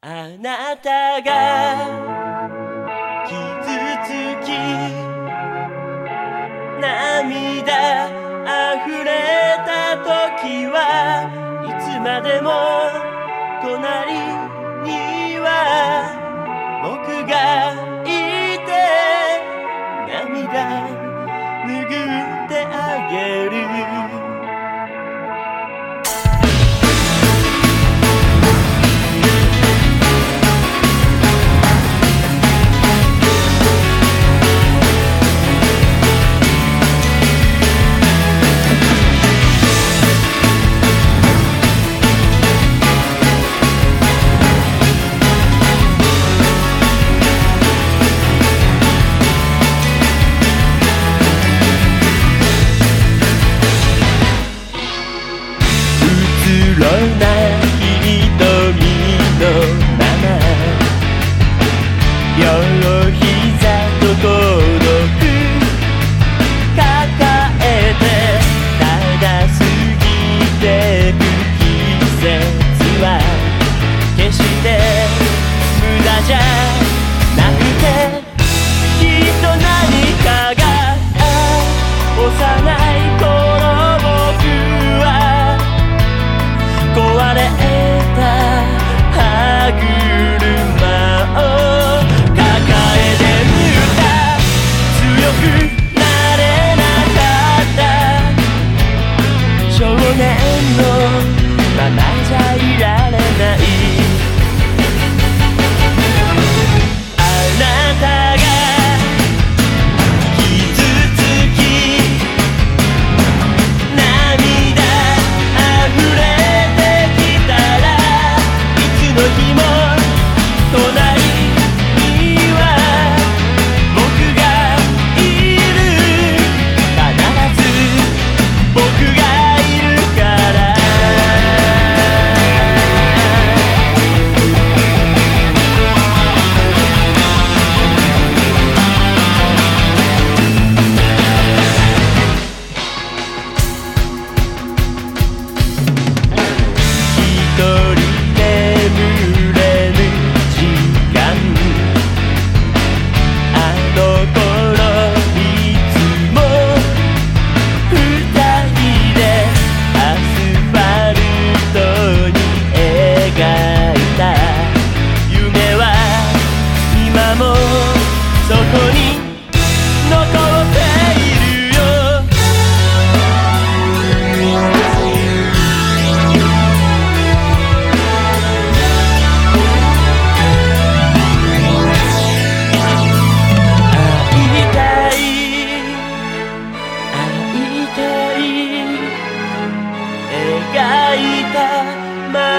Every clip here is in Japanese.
あなたが傷つき涙溢れた時はいつまでも隣にはな瞳 no.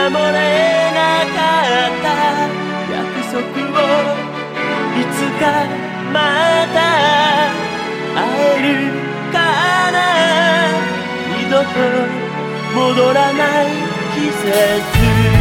守れなかった。約束をいつかまた会えるかな。二度と戻らない季節。